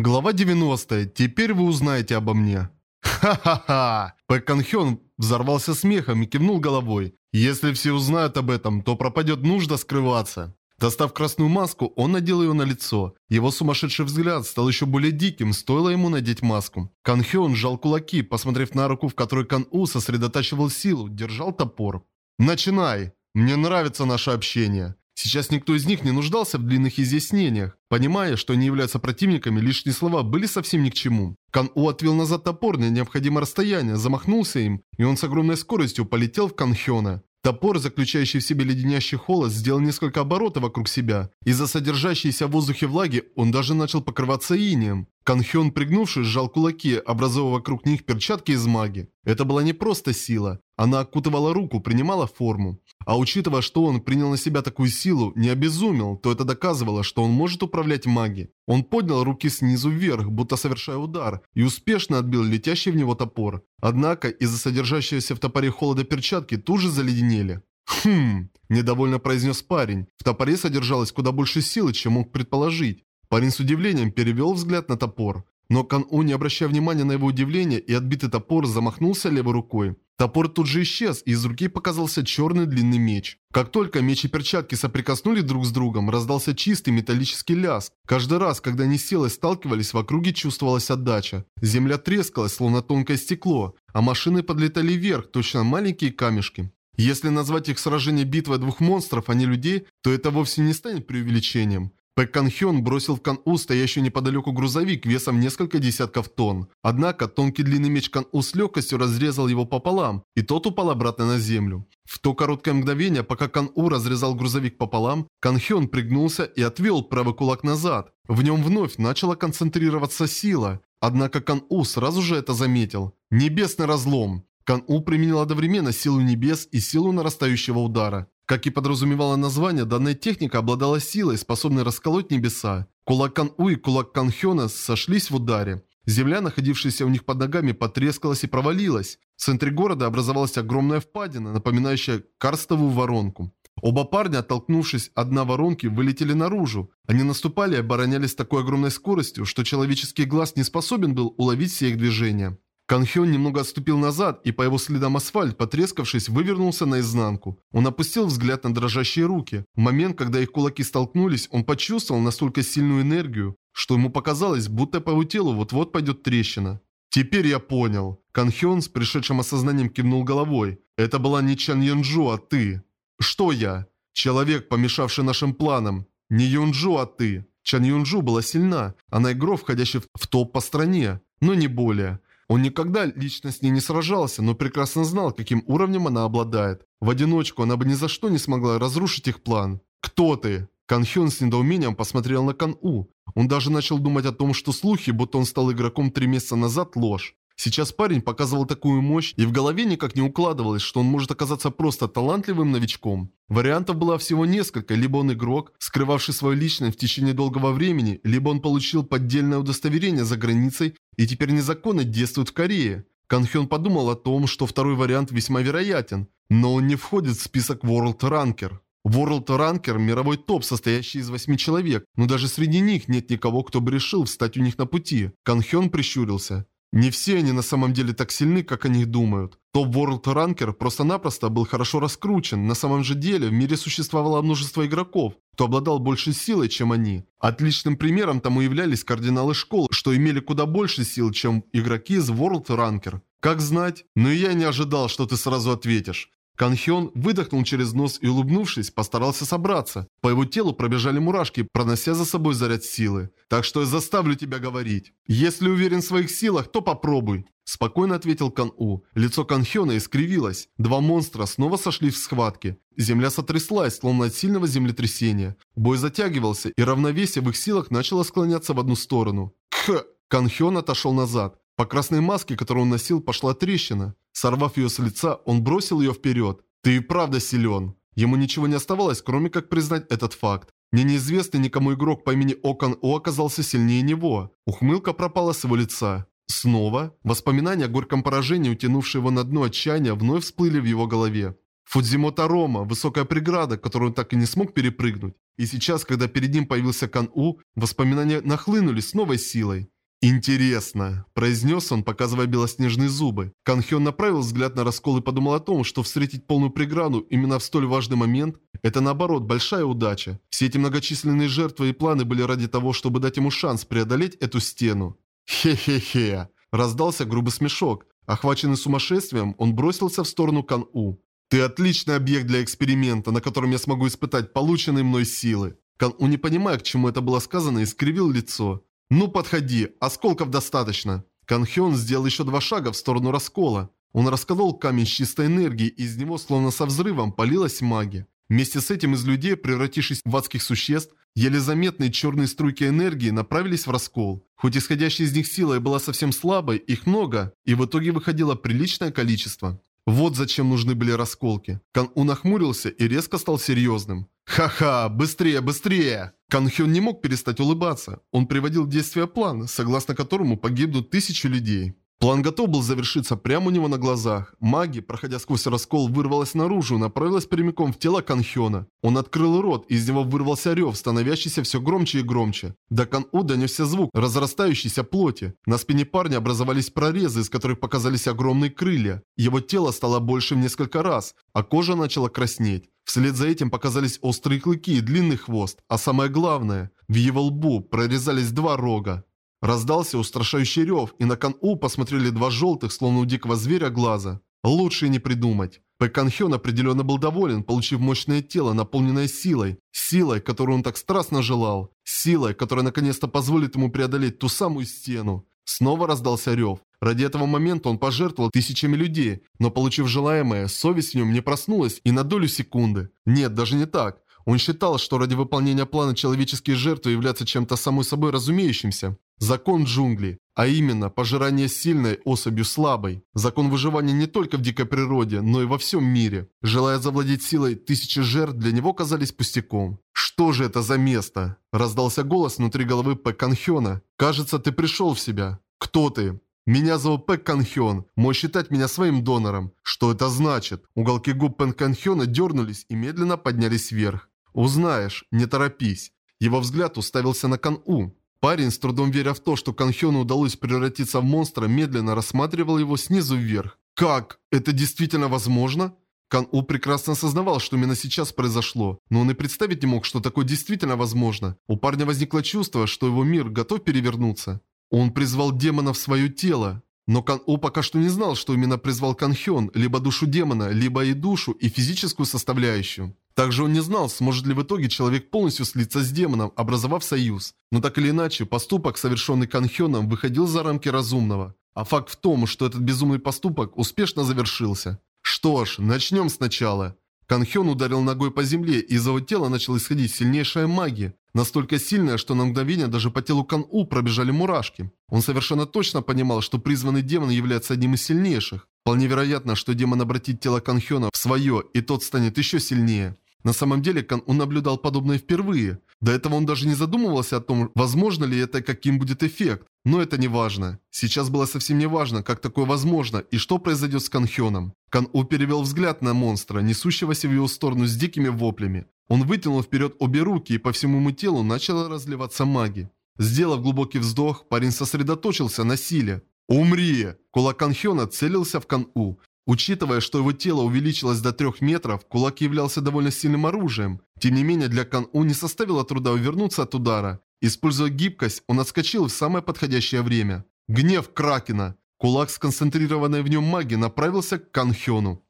Глава 90. Теперь вы узнаете обо мне. Ха-ха-ха! Пэк Канхён взорвался смехом и кивнул головой. Если все узнают об этом, то пропадет нужда скрываться. Достав красную маску, он надел ее на лицо. Его сумасшедший взгляд стал еще более диким, стоило ему надеть маску. Кан Хён сжал кулаки, посмотрев на руку, в которой Кан У сосредотачивал силу, держал топор. «Начинай! Мне нравится наше общение!» Сейчас никто из них не нуждался в длинных изъяснениях. Понимая, что они являются противниками, лишние слова были совсем ни к чему. Кан-У отвел назад топор на необходимое расстояние, замахнулся им, и он с огромной скоростью полетел в Канхёна. Топор, заключающий в себе леденящий холод, сделал несколько оборотов вокруг себя. Из-за содержащейся в воздухе влаги он даже начал покрываться инием. Канхён, пригнувшись, сжал кулаки, образовывая вокруг них перчатки из маги. Это была не просто сила. Она окутывала руку, принимала форму. А учитывая, что он принял на себя такую силу, не обезумел, то это доказывало, что он может управлять магией. Он поднял руки снизу вверх, будто совершая удар, и успешно отбил летящий в него топор. Однако, из-за содержащегося в топоре холода перчатки тут же заледенели. «Хм...» – недовольно произнес парень. В топоре содержалось куда больше силы, чем мог предположить. Парень с удивлением перевел взгляд на топор. Но Кан-У, не обращая внимания на его удивление и отбитый топор, замахнулся левой рукой. Топор тут же исчез, и из руки показался черный длинный меч. Как только меч и перчатки соприкоснули друг с другом, раздался чистый металлический лязг. Каждый раз, когда они силой сталкивались, в округе чувствовалась отдача. Земля трескалась, словно тонкое стекло, а машины подлетали вверх, точно маленькие камешки. Если назвать их сражение битвой двух монстров, а не людей, то это вовсе не станет преувеличением. Пэк Кан бросил в Кан У стоящий неподалеку грузовик весом несколько десятков тонн. Однако тонкий длинный меч Кан У с легкостью разрезал его пополам, и тот упал обратно на землю. В то короткое мгновение, пока Кан У разрезал грузовик пополам, Кан Хён пригнулся и отвел правый кулак назад. В нем вновь начала концентрироваться сила. Однако Кан У сразу же это заметил. Небесный разлом. Кан У применил одновременно силу небес и силу нарастающего удара. Как и подразумевало название, данная техника обладала силой, способной расколоть небеса. Кулак Кан-У и кулак Кан-Хёна сошлись в ударе. Земля, находившаяся у них под ногами, потрескалась и провалилась. В центре города образовалась огромная впадина, напоминающая карстовую воронку. Оба парня, оттолкнувшись одна воронки, вылетели наружу. Они наступали и оборонялись такой огромной скоростью, что человеческий глаз не способен был уловить все их движения. Канхён немного отступил назад, и по его следам асфальт, потрескавшись, вывернулся наизнанку. Он опустил взгляд на дрожащие руки. В момент, когда их кулаки столкнулись, он почувствовал настолько сильную энергию, что ему показалось, будто по его телу вот-вот пойдет трещина. «Теперь я понял». Канхён с пришедшим осознанием кивнул головой. «Это была не Чан Юнджу, а ты». «Что я?» «Человек, помешавший нашим планам». «Не Юнджу, а ты». Чан Юнджу была сильна. Она игрок, входящий в топ по стране, но не более. Он никогда лично с ней не сражался, но прекрасно знал, каким уровнем она обладает. В одиночку она бы ни за что не смогла разрушить их план. «Кто ты?» Кан Хён с недоумением посмотрел на Кан У. Он даже начал думать о том, что слухи, будто он стал игроком три месяца назад, ложь. Сейчас парень показывал такую мощь, и в голове никак не укладывалось, что он может оказаться просто талантливым новичком. Вариантов было всего несколько, либо он игрок, скрывавший свою личность в течение долгого времени, либо он получил поддельное удостоверение за границей и теперь незаконно действует в Корее. Канхён подумал о том, что второй вариант весьма вероятен, но он не входит в список World Ranker. World Ranker – мировой топ, состоящий из восьми человек, но даже среди них нет никого, кто бы решил встать у них на пути. Канхён прищурился. Не все они на самом деле так сильны, как о них думают. Топ World Ranker просто-напросто был хорошо раскручен. На самом же деле в мире существовало множество игроков, кто обладал большей силой, чем они. Отличным примером тому являлись кардиналы школ, что имели куда больше сил, чем игроки из World Ranker. Как знать? Но я не ожидал, что ты сразу ответишь. Канхён выдохнул через нос и, улыбнувшись, постарался собраться. По его телу пробежали мурашки, пронося за собой заряд силы. «Так что я заставлю тебя говорить. Если уверен в своих силах, то попробуй». Спокойно ответил Кан-У. Лицо Канхёна искривилось. Два монстра снова сошли в схватке. Земля сотряслась, словно от сильного землетрясения. Бой затягивался, и равновесие в их силах начало склоняться в одну сторону. Кх! Канхён отошел назад. По красной маске, которую он носил, пошла трещина. Сорвав ее с лица, он бросил ее вперед. «Ты и правда силен». Ему ничего не оставалось, кроме как признать этот факт. Мне неизвестный никому игрок по имени Окан О оказался сильнее него. Ухмылка пропала с его лица. Снова воспоминания о горьком поражении, утянувшие его на дно отчаяния, вновь всплыли в его голове. Фудзимото Рома, высокая преграда, которую он так и не смог перепрыгнуть. И сейчас, когда перед ним появился Кан-У, воспоминания нахлынули с новой силой. «Интересно», – произнес он, показывая белоснежные зубы. Кан Хён направил взгляд на раскол и подумал о том, что встретить полную преграду именно в столь важный момент – это наоборот большая удача. Все эти многочисленные жертвы и планы были ради того, чтобы дать ему шанс преодолеть эту стену. «Хе-хе-хе», – раздался грубый смешок. Охваченный сумасшествием, он бросился в сторону Кан-У. «Ты отличный объект для эксперимента, на котором я смогу испытать полученные мной силы». Кан-У, не понимая, к чему это было сказано, искривил лицо. «Ну, подходи, осколков достаточно». Кан Хён сделал еще два шага в сторону раскола. Он расколол камень с чистой энергией, и из него, словно со взрывом, полилась магия. Вместе с этим из людей, превратившись в адских существ, еле заметные черные струйки энергии направились в раскол. Хоть исходящая из них сила и была совсем слабой, их много, и в итоге выходило приличное количество. Вот зачем нужны были расколки. Кан У нахмурился и резко стал серьезным. «Ха-ха, быстрее, быстрее!» Кан Хён не мог перестать улыбаться. Он приводил в действие план, согласно которому погибнут тысячи людей. План готов был завершиться прямо у него на глазах. Маги, проходя сквозь раскол, вырвалась наружу и направилась прямиком в тело Канхёна. Он открыл рот, из него вырвался рев, становящийся все громче и громче. До Кан-У донесся звук разрастающейся плоти. На спине парня образовались прорезы, из которых показались огромные крылья. Его тело стало больше в несколько раз, а кожа начала краснеть. Вслед за этим показались острые клыки и длинный хвост, а самое главное, в его лбу прорезались два рога. Раздался устрашающий рев, и на Кан-У посмотрели два желтых, словно у дикого зверя, глаза. Лучше не придумать. Пэк Кан Хён определенно был доволен, получив мощное тело, наполненное силой. Силой, которую он так страстно желал. Силой, которая наконец-то позволит ему преодолеть ту самую стену. Снова раздался рев. Ради этого момента он пожертвовал тысячами людей, но получив желаемое, совесть в нем не проснулась и на долю секунды. Нет, даже не так. Он считал, что ради выполнения плана человеческие жертвы являются чем-то самой собой разумеющимся. Закон джунглей, а именно пожирание сильной особью слабой. Закон выживания не только в дикой природе, но и во всем мире. Желая завладеть силой, тысячи жертв для него казались пустяком. «Что же это за место?» Раздался голос внутри головы Пэк Канхёна. «Кажется, ты пришел в себя. Кто ты?» «Меня зовут Пэк Канхён. Можешь считать меня своим донором». «Что это значит?» Уголки губ Пэк Канхёна дернулись и медленно поднялись вверх. «Узнаешь, не торопись». Его взгляд уставился на Кан-У. Парень, с трудом веря в то, что Канхёну удалось превратиться в монстра, медленно рассматривал его снизу вверх. «Как? Это действительно возможно?» Кан-У прекрасно осознавал, что именно сейчас произошло, но он и представить не мог, что такое действительно возможно. У парня возникло чувство, что его мир готов перевернуться. Он призвал демона в свое тело. Но Кан-У пока что не знал, что именно призвал Кан-Хён, либо душу демона, либо и душу, и физическую составляющую. Также он не знал, сможет ли в итоге человек полностью слиться с демоном, образовав союз. Но так или иначе, поступок, совершенный Канхёном, выходил за рамки разумного. А факт в том, что этот безумный поступок успешно завершился. Что ж, начнем сначала. Канхён ударил ногой по земле, и из его тела начала исходить сильнейшая магия. Настолько сильная, что на мгновение даже по телу Кан-У пробежали мурашки. Он совершенно точно понимал, что призванный демон является одним из сильнейших. Вполне вероятно, что демон обратит тело Канхёна в свое, и тот станет еще сильнее. На самом деле, он наблюдал подобное впервые. До этого он даже не задумывался о том, возможно ли это, каким будет эффект. Но это не важно. Сейчас было совсем не важно, как такое возможно и что произойдет с Канхёном. Кан-У перевел взгляд на монстра, несущегося в его сторону с дикими воплями. Он вытянул вперед обе руки и по всему ему телу начала разливаться магия. Сделав глубокий вздох, парень сосредоточился на силе. «Умри!» Кулак Канхёна целился в Кан-У. Учитывая, что его тело увеличилось до трех метров, кулак являлся довольно сильным оружием. Тем не менее, для Кан-У не составило труда увернуться от удара. Используя гибкость, он отскочил в самое подходящее время. Гнев Кракена. Кулак, сконцентрированный в нем магией, направился к Кан Хёну.